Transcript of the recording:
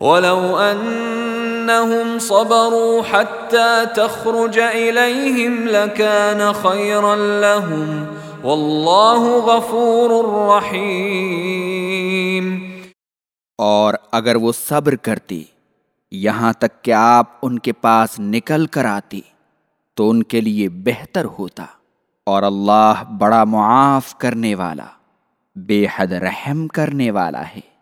ولو انهم صبروا حتى تخرج اليهم لكان خيرا لهم. والله غفور رحيم. اور اگر وہ صبر کرتی، یہاں تک کہ آپ ان کے پاس نکل کر آتی، تو ان کے لیے بہتر ہوتا۔ اور اللہ بڑا معاف کرنے والا، بے حد رحم کرنے والا ہے۔